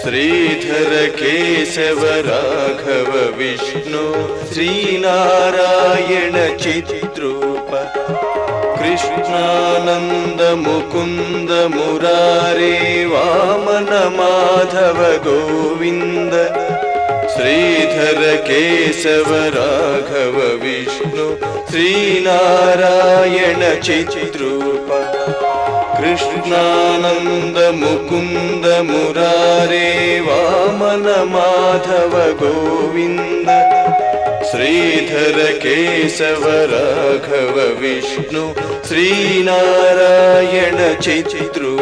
श्रीधर केशव राघव विष्णु श्रीनारायण चचितरूप कृष्णानन्द मुकुन्द मुरारे वामन माधव गोविन्द श्रीधर केशव राघव विष्णु श्रीनारायण चचित्रूप कृष्णानन्दमुकुन्दमुरारे वामन माधव गोविन्द श्रीधर केशव राघव विष्णु श्रीनारायण चैतृ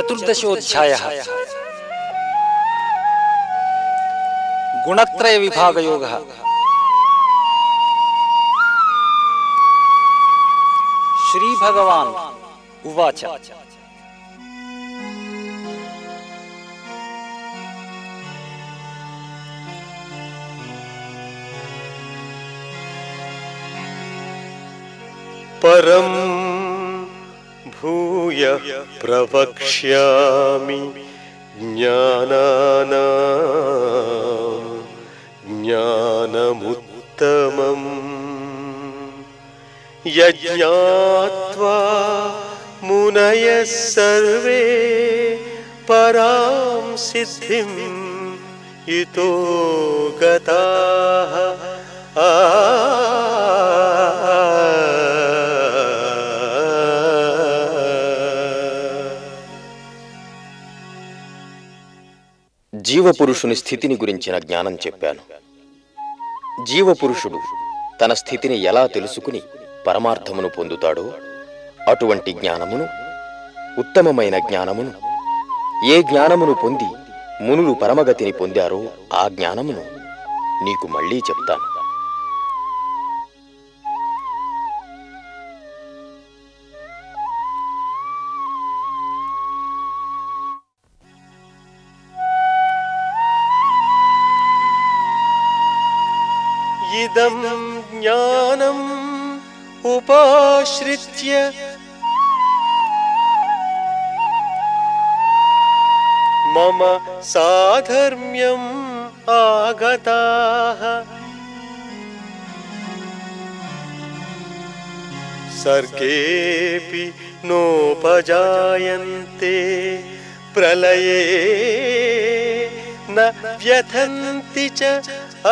चतुर्दशोध्याय गुणत्रय विभाग योग श्री भगवान उवाच। परम भूय प्रवक्ष्यामि ज्ञाना ज्ञानमुत्तमम्। यज्ञात्वा मुनयः सर्वे परां सिद्धिम् इतो गताः। आ జీవపురుషుని స్థితిని గురించిన జ్ఞానం చెప్పాను. జీవపురుషుడు తన స్థితిని ఎలా తెలుసుకుని పరమార్థమును పొందుతాడో అటువంటి జ్ఞానమును ఉత్తమమైన జ్ఞానమును ఏ జ్ఞానమును పొంది మునులు పరమగతిని పొందారో ఆ జ్ఞానమును నీకు మళ్ళీ చెప్తాను. ृत्य मम साधर्म्यम् आगताः। सर्गेऽपि नोपजायन्ते प्रलये न व्यथन्ति च। आ,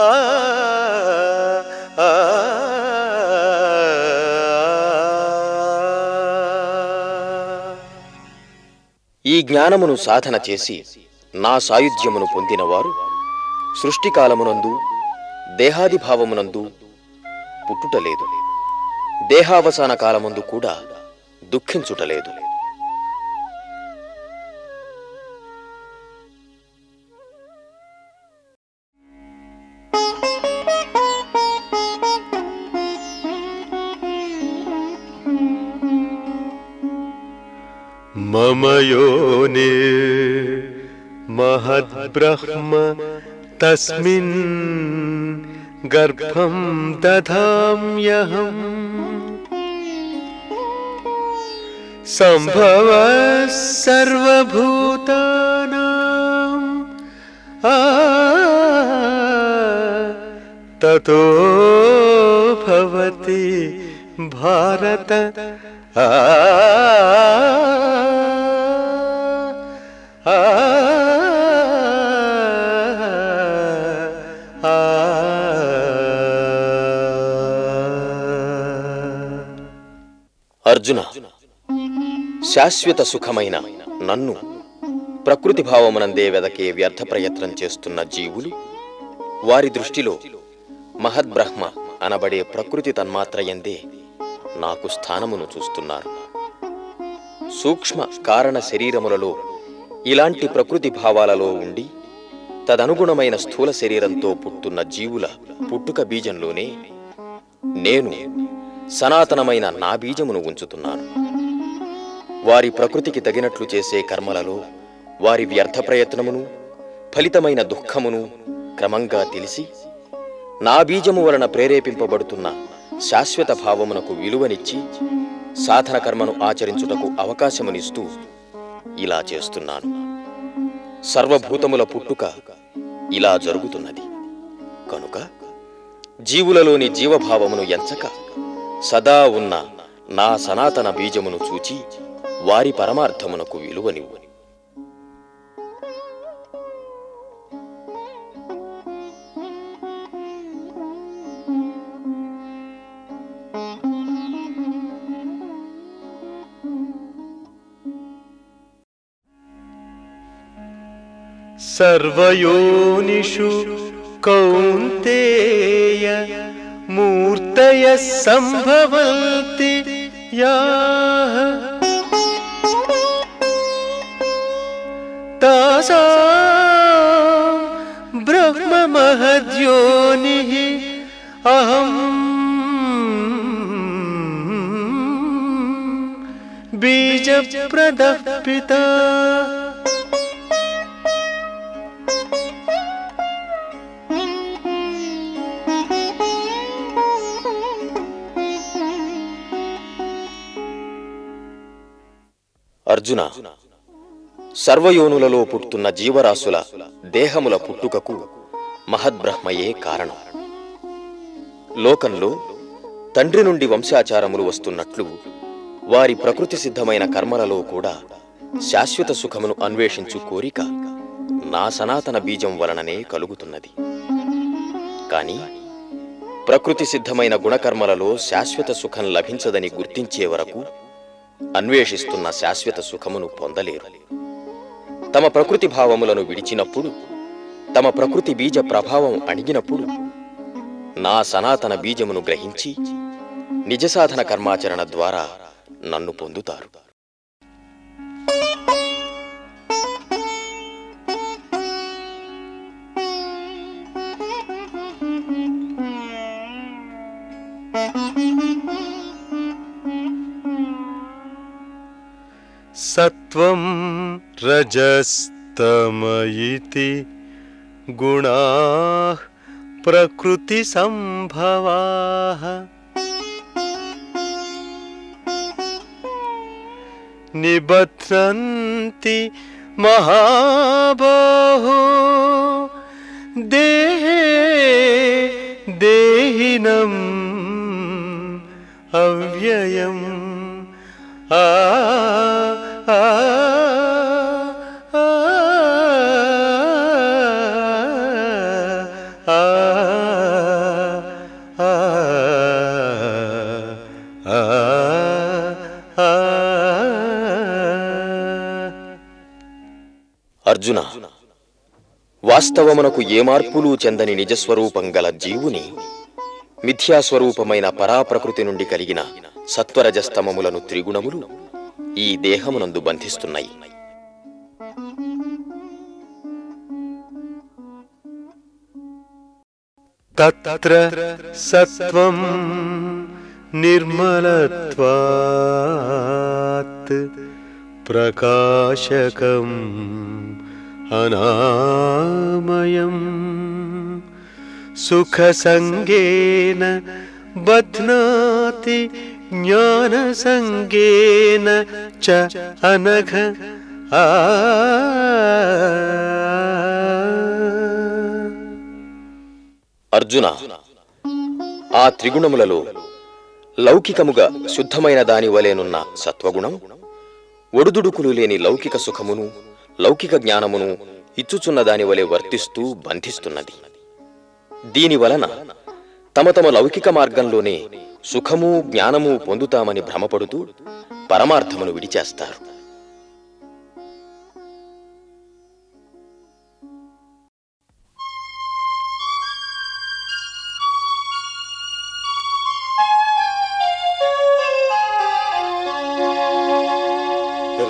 आ। ఈ జ్ఞానమును సాధన చేసి నా సాయుధ్యమును పొందినవారు సృష్టికాలమునందు దేహాదిభావమునందు పుట్టుటలేదు. దేహావసాన కాలమందు కూడా దుఃఖించుటలేదు. यो महद्ब्रह्म तस्मिन् गर्भं दधाम्यहम् सम्भवः सर्वभूतानाम् ततो भवति भारत। आ అర్జున శాశ్వత సుఖమైన నన్ను ప్రకృతి భావమునందే వెదకే వ్యర్థ ప్రయత్నం చేస్తున్న జీవులు వారి దృష్టిలో మహద్బ్రహ్మ అనబడే ప్రకృతి తన్మాత్రయందే నాకు స్థానమును చూస్తున్నారు. సూక్ష్మ కారణ శరీరములలో ఇలాంటి ప్రకృతి భావాలలో ఉండి తదనుగుణమైన స్థూల శరీరంతో పుట్టున్న జీవుల పుట్టుక బీజంలోనే నేను సనాతనమైన నా బీజమును ఉంచుతున్నాను. వారి ప్రకృతికి తగినట్లు చేసే కర్మలలో వారి వ్యర్థ ప్రయత్నమును ఫలితమైన దుఃఖమును క్రమంగా తెలిసి నా బీజము వలన ప్రేరేపింపబడుతున్న శాశ్వత భావమునకు విలువనిచ్చి సాధన కర్మను ఆచరించుటకు అవకాశమునిస్తూ ఇలా చేస్తున్నాను. సర్వభూతముల పుట్టుక ఇలా జరుగుతున్నది. కనుక జీవులలోని జీవభావమును ఎంచక సదా ఉన్న నా సనాతన బీజమును చూచి వారి పరమార్థమునకు విలువనివ్వు. सर्वयोनिषु कौन्तेय मूर्तयः सम्भवन्ति याः। तासां ब्रह्ममहद्योनिः अहम् बीजप्रदः पिता అర్జున సర్వయోనులలో పుట్టుతున్న జీవరాశుల దేహముల పుట్టుకకు మహద్బ్రహ్మయే కారణం. లోకంలో తండ్రి నుండి వంశాచారములు వస్తున్నట్లు వారి ప్రకృతి సిద్ధమైన కర్మలలో కూడా శాశ్వత సుఖమును అన్వేషించు కోరిక నా సనాతన బీజం వలననే కలుగుతున్నది. కాని ప్రకృతి సిద్ధమైన గుణకర్మలలో శాశ్వత సుఖం లభించదని గుర్తించే వరకు అన్వేషిస్తున్న శాశ్వత సుఖమును పొందలేరు. తమ ప్రకృతి భావములను విడిచినప్పుడు తమ ప్రకృతి బీజ ప్రభావం అణిగినప్పుడు నా సనాతన బీజమును గ్రహించి నిజసాధన కర్మాచరణ ద్వారా నన్ను పొందుతారు. सत्वं रजस्तम इति गुणाः प्रकृतिसम्भवाः। निबध्नन्ति महाबाहो देहे देहिनम् अव्ययम् आ వాస్తవమునకు ఏ మార్పులు చెందని నిజస్వరూపం గల జీవుని మిథ్యాస్వరూపమైన పరాప్రకృతి నుండి కలిగిన సత్వరజస్తమములను త్రిగుణములు ఈ దేహమునందు బంధిస్తున్నాయి. తత్ర సత్వం నిర్మలత్వాత్ ప్రకాశకం अनामयम् सुखसङ्गेन बध्नाति ज्ञानसङ्गेन च अनघ आ అర్జున ఆ త్రిగుణములలో లౌకికముగా శుద్ధమైన దాని వలెనున్న సత్వగుణం ఒడుదుడుకులు లేని లౌకిక సుఖమును లౌకిక జ్ఞానమును ఇచ్చుచున్న దాని వలె వర్తిస్తూ బంధిస్తున్నది. దీని వలన తమ తమ లౌకిక మార్గంలోనే సుఖము జ్ఞానము పొందుతామని భ్రమపడుతూ పరమార్థమును విడిచేస్తారు.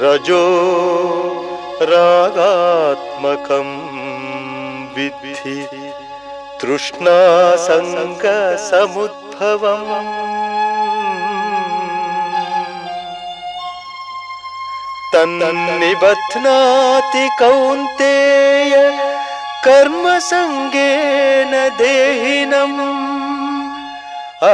रजो रागात्मकं विद्धि तृष्णासङ्गसमुद्भवम्। तन्निबध्नाति कौन्तेय कर्मसङ्गेन देहिनम्। आ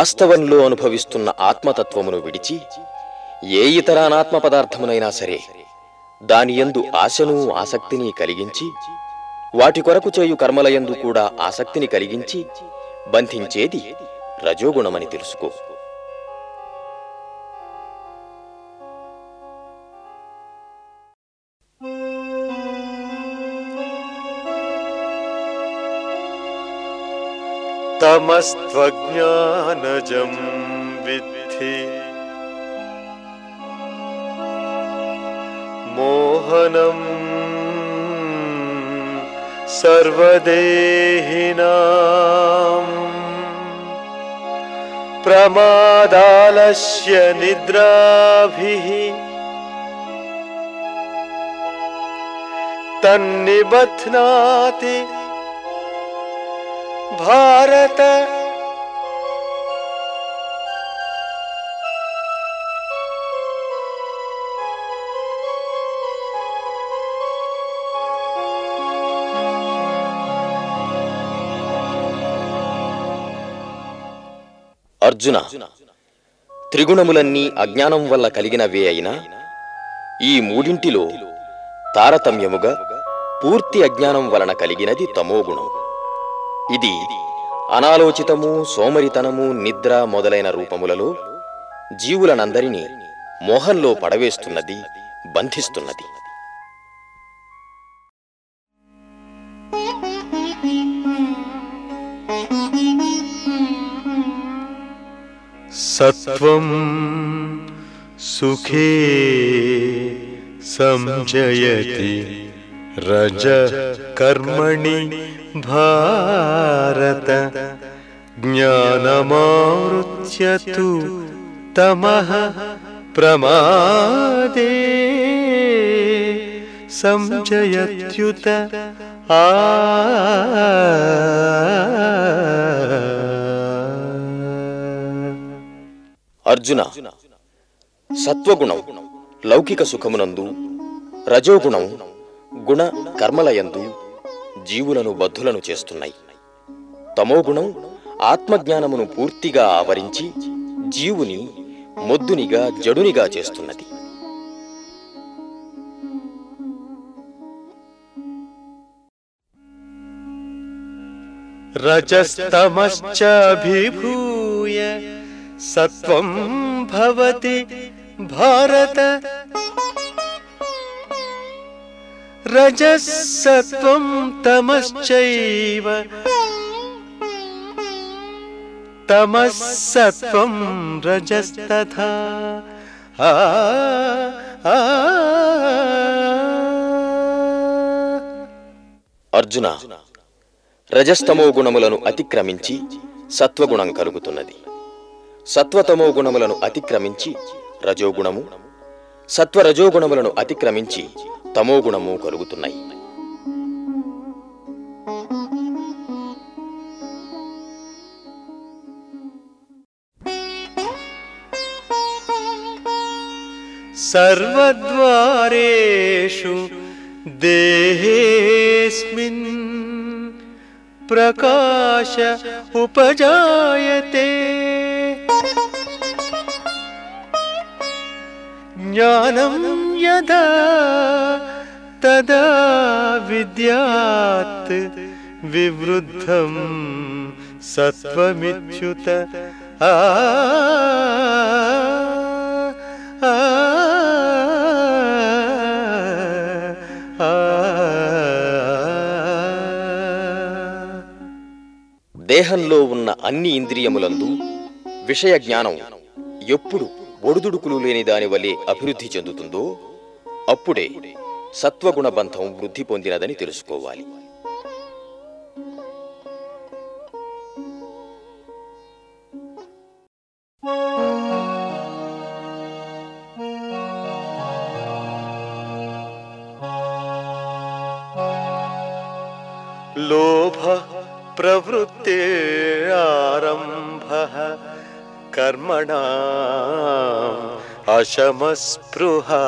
వాస్తవంలో అనుభవిస్తున్న ఆత్మతత్వమును విడిచి ఏ ఇతర అనాత్మ పదార్థమునైనా సరే దాని యందు ఆశను ఆసక్తిని కలిగించి వాటి కొరకు చేయు కర్మలయందు కూడా ఆసక్తిని కలిగించి బంధించేది రజోగుణమని తెలుసుకో. तमस्त्वज्ञानजं विद्धि। मोहनं सर्वदेहिना। प्रमादालस्य निद्राभिः। तन्निबध्नाति భారత. అర్జున త్రిగుణములన్నీ అజ్ఞానం వల్ల కలిగినవే అయినా ఈ మూడింటిలో తారతమ్యముగా పూర్తి అజ్ఞానం వలన కలిగినది తమోగుణం. ఇది అనాలోచితము సోమరితనము నిద్ర మొదలైన రూపములలో జీవులనందరినీ మోహంలో పడవేస్తున్నది బంధిస్తున్నది. సత్వం సుఖే సంజయతి రజ కర్మణి భారత జ్ఞానమావృత్య తు తమః ప్రమాదే సంజయత్యుత ఆ అర్జున సత్వగుణం లౌకిక సుఖమునందు రజోగుణం గుణ కర్మలయందు జీవులను బద్ధులను చేస్తున్నాయి. తమోగుణం ఆత్మజ్ఞానమును పూర్తిగా ఆవరించి జీవుని మొద్దునిగా జడునిగా చేస్తున్నది. రజస్తమశ్చూయ సత్వం భవతి భారత రజసత్వం తమశ్చైవ. తమస్సత్వం రజస్తథా. అర్జున రజస్తమో గుణములను అతిక్రమించి సత్వగుణం కలుగుతున్నది. సత్వతమో గుణములను అతిక్రమించి రజోగుణము సత్వరజోగుణములను అతిక్రమించి తమోగుణము కలుగుతున్నాయి सर्वद्वारेषु देहेऽस्मिन् प्रकाश उपजायते ज्ञानं यदा तदा विद्यात् विवृद्धं सत्त्वमिच्युत आ ఆ దేహంలో ఉన్న అన్ని ఇంద్రియములందు విషయ జ్ఞానం ఎప్పుడు ఒడుదుడుకులు లేని దాని వలె అభివృద్ధి చెందుతుందో అప్పుడే సత్వగుణ బంధం వృద్ధి పొందినదని తెలుసుకోవాలి. లోభ ప్రవృత్తే ఆరంభ కర్మణా अशमस्पृहा।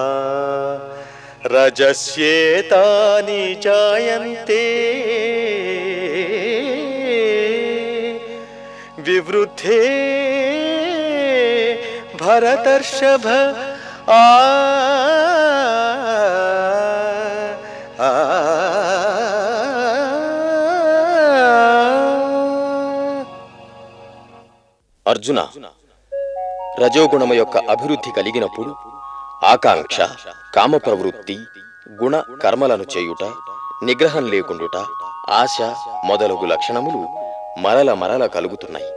रजस्येतानि जायन्ते। विवृद्धे भरतर्षभ आ। अर्जुन రజోగుణము యొక్క అభివృద్ధి కలిగినప్పుడు ఆకాంక్ష కామ ప్రవృత్తి గుణ కర్మలను చేయుట నిగ్రహం లేకుండుట ఆశ మొదలగు లక్షణములు మరల మరల కలుగుతున్నాయి.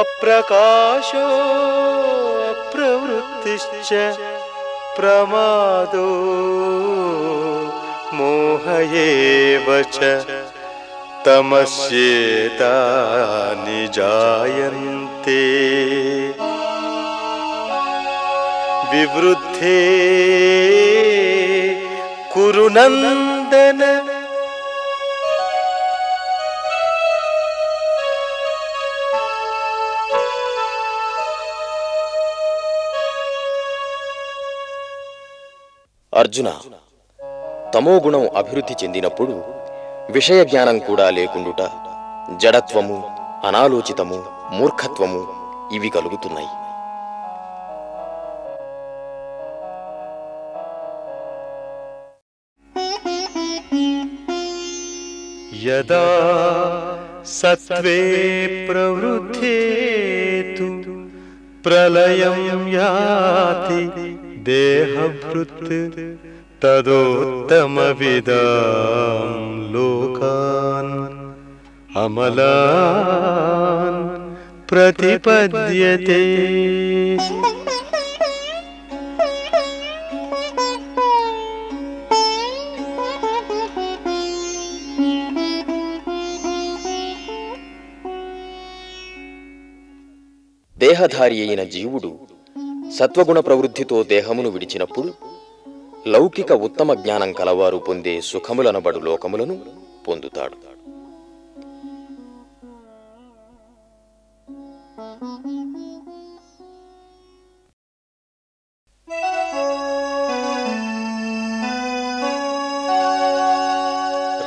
అప్రకాశో ప్రవృత్తిశ్చ प्रमादो। मोह एव च तमस्येतानि जायन्ते। विवृद्धे कुरुनन्दन అర్జున తమోగుణం అభివృద్ధి చెందినప్పుడు విషయ జ్ఞానం కూడా లేకుండుట జడత్వము అనాలోచితము మూర్ఖత్వము ఇవి కలుగుతున్నాయి. యదా సత్వే ప్రవృద్ధే ప్రళయం యాతి देहभृत् तदोत्तमविदां लोकान् अमलान् प्रतिपद्यते ದೇಹಧಾರಿಯೈನ जीवुडु సత్వగుణ ప్రవృద్ధితో దేహమును విడిచినప్పుడు లౌకిక ఉత్తమ జ్ఞానం కలవారు పొందే సుఖములనబడు లోకములను పొందుతాడు.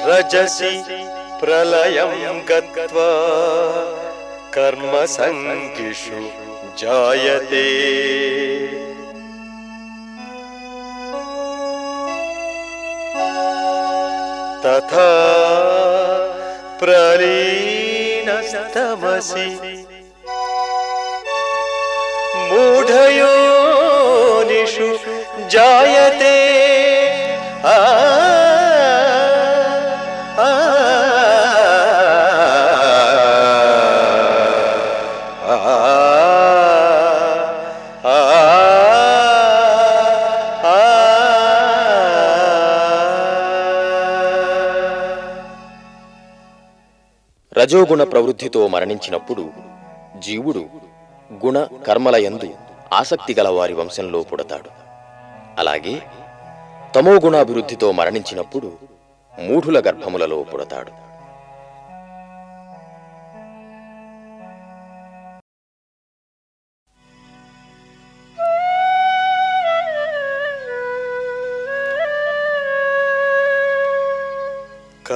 రజసి ప్రళయం గత్వా కర్మ సంగిషు जायते। तथा प्ररीनशतमसि मूढयोनिषु जायते। आ రజోగుణ ప్రవృద్ధితో మరణించినప్పుడు జీవుడు గుణ కర్మలయందు ఆసక్తి గల వారి వంశంలో పుడతాడు. అలాగే తమోగుణాభివృద్ధితో మరణించినప్పుడు మూఢుల గర్భములలో పుడతాడు.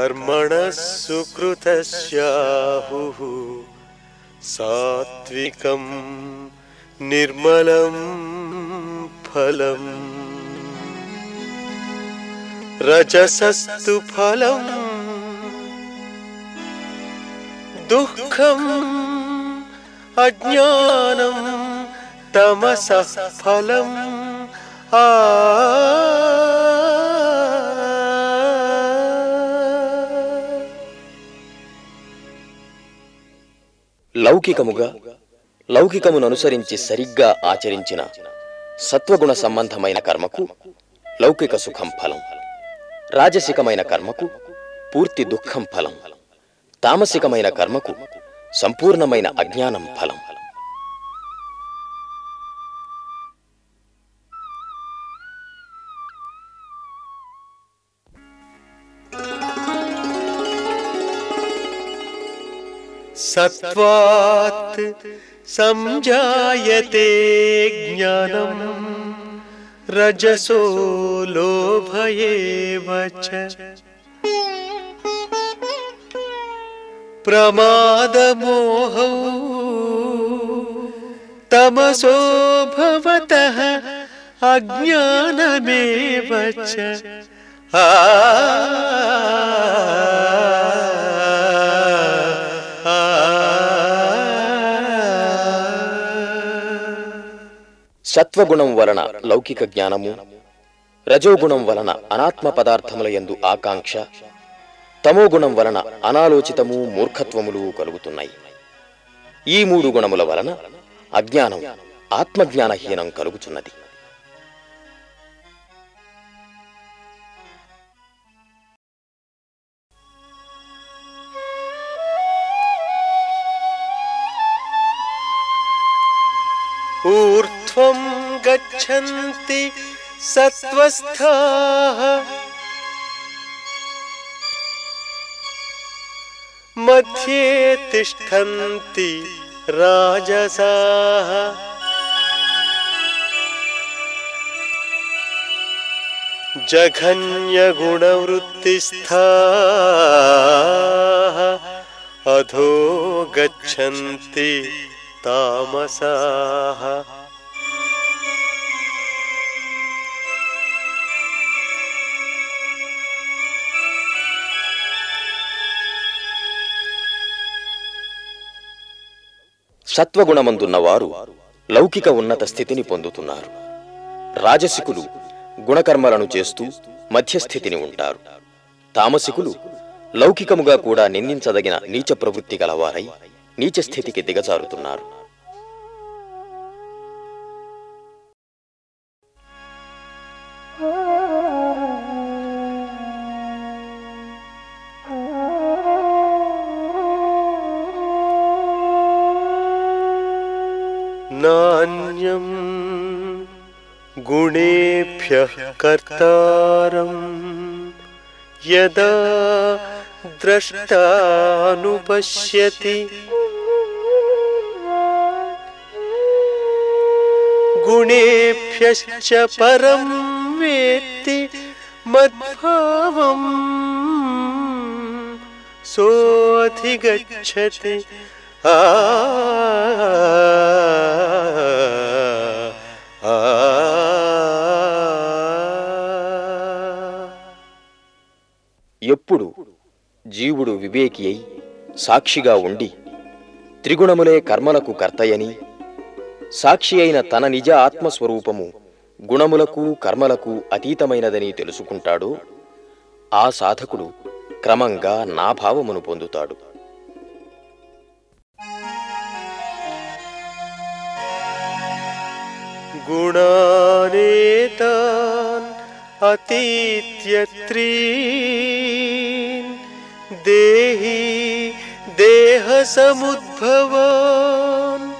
कर्मणः सुकृतस्याहुः सात्विकं निर्मलं फलम्। रजसस्तु फलम्। दुःखम् अज्ञानं तमसः फलम् आ లౌకికముగా లౌకికమును అనుసరించి సరిగ్గా ఆచరించిన సత్వగుణ సంబంధమైన కర్మకు లౌకిక సుఖం ఫలం రాజసికమైన కర్మకు పూర్తి దుఃఖం ఫలం తామసికమైన కర్మకు సంపూర్ణమైన అజ్ఞానం ఫలం. सत्त्वात् संजायते ज्ञानम्। रजसो लोभ एव च प्रमादमोहौ तमसो भवतः अज्ञानमेव च। आ సత్వగుణం వలన లౌకిక జ్ఞానము రజోగుణం వలన అనాత్మ పదార్థముల యందు ఆకాంక్ష తమోగుణం వలన అనాలోచితము మూర్ఖత్వములు కలుగుతున్నాయి. ఈ మూడు గుణముల వలన అజ్ఞానం ఆత్మజ్ఞానహీనం కలుగుచున్నది ऊर्ध्वं गच्छन्ति सत्त्वस्थाः। मध्ये तिष्ठन्ति राजसाः। जघन्यगुणवृत्तिस्थाः। अधो गच्छन्ति तामसाः। సత్వగుణమందున్నవారు లౌకిక ఉన్నత స్థితిని పొందుతున్నారు. రాజసికులు గుణకర్మలను చేస్తూ మధ్యస్థితిని ఉంటారు. తామసికులు లౌకికముగా కూడా నిందించదగిన నీచ ప్రవృత్తి గలవారై నీచ స్థితికి దిగజారుతున్నారు. यदा द्रष्टानुपश्यति गुणेभ्यश्च परं वेत्ति मद्भावम् सोऽधिगच्छति। आ ఇప్పుడు జీవుడు వివేకి అయి సాక్షిగా ఉండి త్రిగుణములే కర్మలకు కర్తయని సాక్షి అయిన తన నిజ ఆత్మస్వరూపము గుణములకు కర్మలకు అతీతమైనదని తెలుసుకుంటాడు ఆ సాధకుడు క్రమంగా నా భావమును పొందుతాడు గుణానేతా अतीत्यत्रीन्। देहि देहसमुद्भवान्।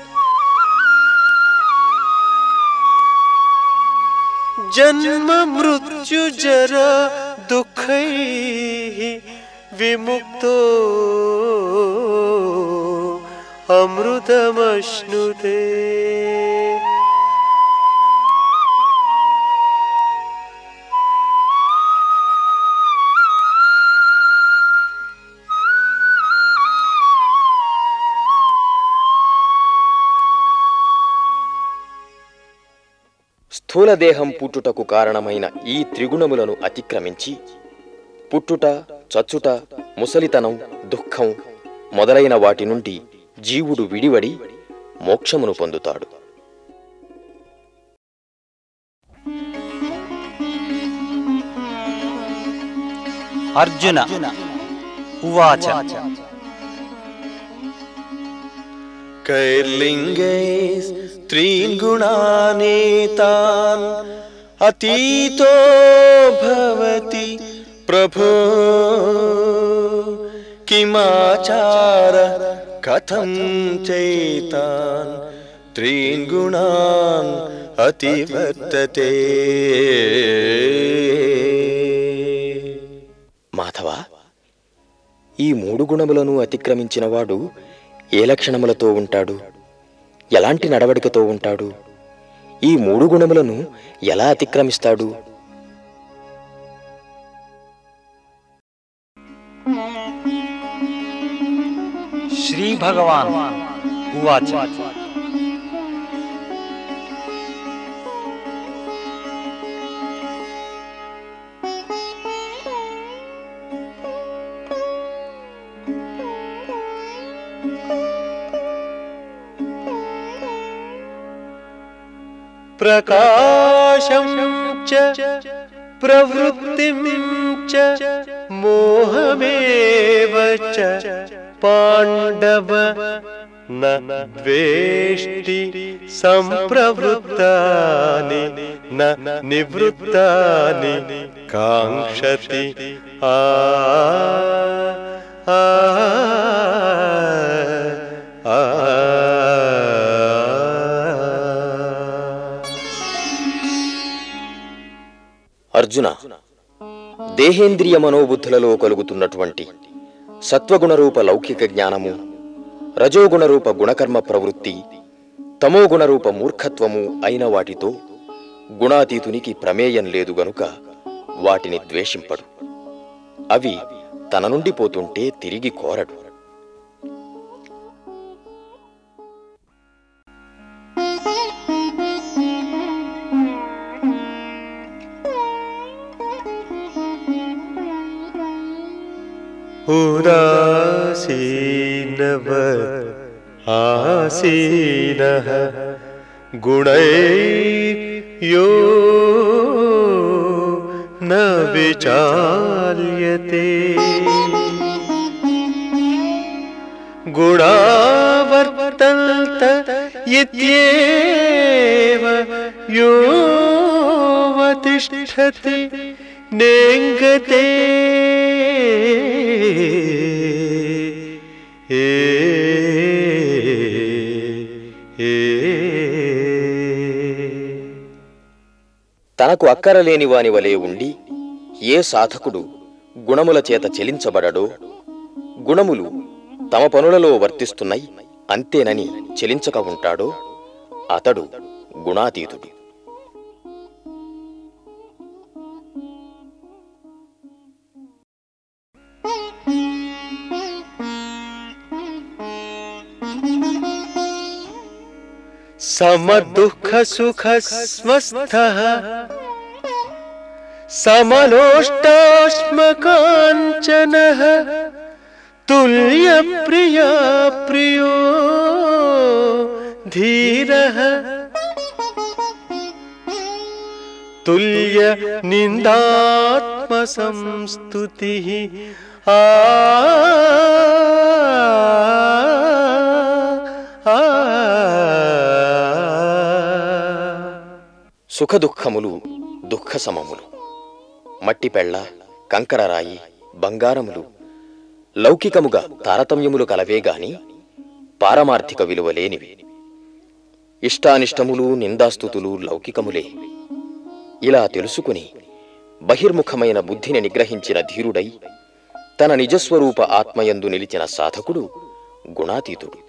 जन्म मृत्युजरा दुःखैः विमुक्तो। अमृतमश्नुते। స్థూలదేహం పుట్టుటకు కారణమైన ఈ త్రిగుణములను అతిక్రమించి పుట్టుట చచ్చుట ముసలితనం దుఃఖం మొదలైన వాటి నుండి జీవుడు విడివడి మోక్షమును పొందుతాడు. అర్జున ఉవాచ. కైర్లింగేస్ गुणानेतान् अतीतो भवति प्रभो किमाचार కథం చైతాన్ త్రీన్ గుణాన్ అతివర్తతే మాధవ ఈ మూడు గుణములను అతిక్రమించినవాడు ఏ లక్షణములతో ఉంటాడు ఎలాంటి నడవడికతో ఉంటాడు? ఈ మూడు గుణములను ఎలా అతిక్రమిస్తాడు? శ్రీ భగవాన్ ఉవాచ. प्रकाशं च प्रवृत्तिं च मोहमेव च पाण्डव न द्वेष्टि सम्प्रवृत्तानि न निवृत्तानि काङ्क्षति। आ అర్జున దేహేంద్రియ మనోబుద్ధులలో కలుగుతున్నటువంటి సత్వగుణరూప లౌకిక జ్ఞానము రజోగుణరూప గుణకర్మ ప్రవృత్తి తమోగుణరూప మూర్ఖత్వము అయిన వాటితో గుణాతీతునికి ప్రమేయం లేదు గనుక వాటిని ద్వేషింపడు. అవి తన నుండి పోతుంటే తిరిగి కోరడు. उदासीनव आसीनः गुणैर्यो न विचाल्यते। गुणावर्तन्त इत्येव योऽवतिष्ठति नेङ्गते తనకు అక్కరలేని వాని వలె ఉండి ఏ సాధకుడు గుణముల చేత చెలించబడడో గుణములు తమ పనులలో వర్తిస్తున్నాయి అంతేనని చెలించక ఉంటాడో అతడు గుణాతీతుడు. समदुख सुख स्वस्थ सोष्ट कांचन समलोष्टाश्मकाञ्चनः। तुल्यप्रिया प्रियो धीरः। तुल्यनिन्दात्मसंस्तुतिः। आ సుఖదుఖములు దుఃఖ సమములు మట్టిపెళ్ళ కంకరరాయి బంగారములు. లౌకికముగా తారతమ్యములు కలవే గాని పారమార్థిక విలువలేనివి ఇష్టానిష్టములు నిందాస్తుతులు లౌకికములే. ఇలా తెలుసుకుని బహిర్ముఖమైన బుద్ధిని నిగ్రహించిన ధీరుడై తన నిజస్వరూప ఆత్మయందు నిలిచిన సాధకుడు గుణాతీతుడు.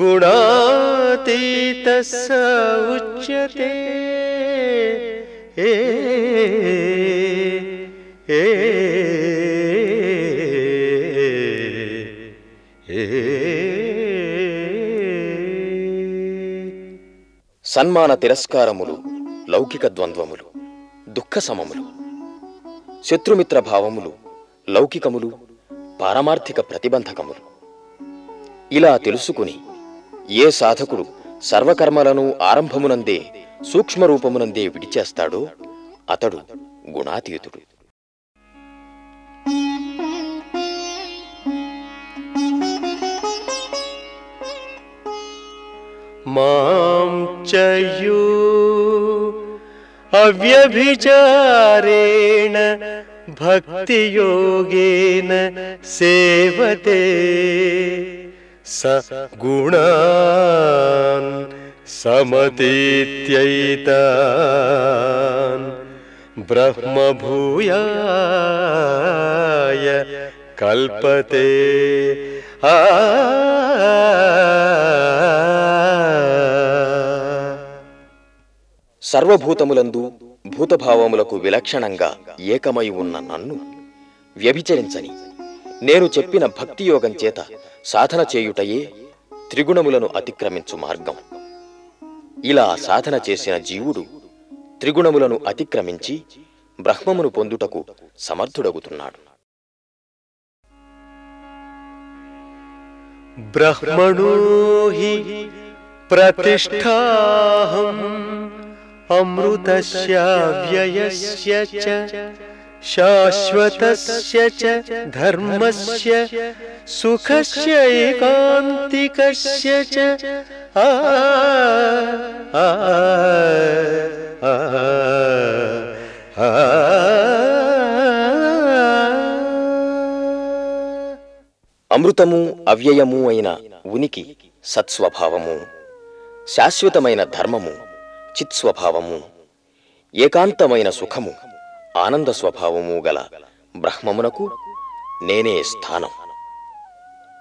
గుణాతీత స ఉచ్యతే ఏ ఏ సన్మాన తిరస్కారములు లౌకిక ద్వంద్వములు దుఃఖ సమములు శత్రుమిత్ర భావములు లౌకికములు పారమార్థిక ప్రతిబంధకములు. ఇలా తెలుసుకుని ఏ సాధకుడు సర్వకర్మలను ఆరంభమునందే సూక్ష్మరూపమునందే విడిచేస్తాడో అతడు గుణాతీతుడు. మాం చయు అవ్యభిచారేణ భక్తియోగేన సేవతే. స గుణాన్ సమతీత్యైతాన్ బ్రహ్మభూయాయ కల్పతే ఆ సర్వభూతములందు భూతభావములకు విలక్షణంగా ఏకమై ఉన్న నన్ను వ్యభిచరించని. నేను చెప్పిన భక్తియోగం చేత సాధన చేయుటయే త్రిగుణములను అతిక్రమించు మార్గం. ఇలా సాధన చేసిన జీవుడు త్రిగుణములను అతిక్రమించి బ్రహ్మమును పొందుటకు సమర్థుడగుతున్నాడు. బ్రహ్మణో హి ప్రతిష్టాహం అమృతస్య వ్యయస్య చ. శాశ్వతస్య చ ధర్మస్య సుఖస్య ఏకాంతికస్య చ అమృతము అవ్యయము అయిన ఉనికి సత్స్వభావము శాశ్వతమైన ధర్మము చిత్స్వభావము ఏకాంతమైన సుఖము ఆనంద స్వభావము గల బ్రహ్మమునకు నేనే స్థానం.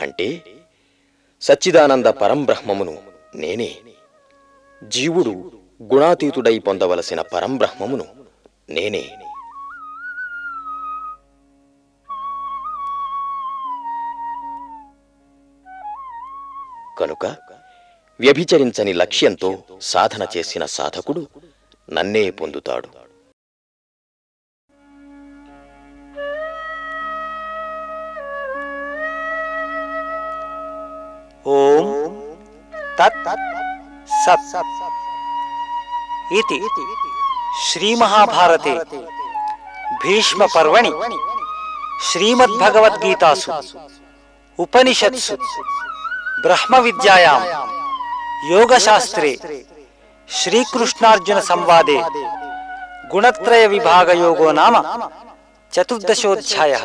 అంటే సచ్చిదానంద పరంబ్రహ్మమును నేనే. జీవుడు గుణాతీతుడై పొందవలసిన పరంబ్రహ్మమును నేనే. కనుక వ్యభిచరించని లక్ష్యంతో సాధన చేసిన సాధకుడు నన్నే పొందుతాడు. तत् सत् इति श्रीमहाभारते भीष्मपर्वणि श्रीमद्भगवद्गीतासु उपनिषत्सु ब्रह्मविद्यायां योगशास्त्रे श्रीकृष्णार्जुनसंवादे गुणत्रयविभागयोगो नाम चतुर्दशोऽध्यायः।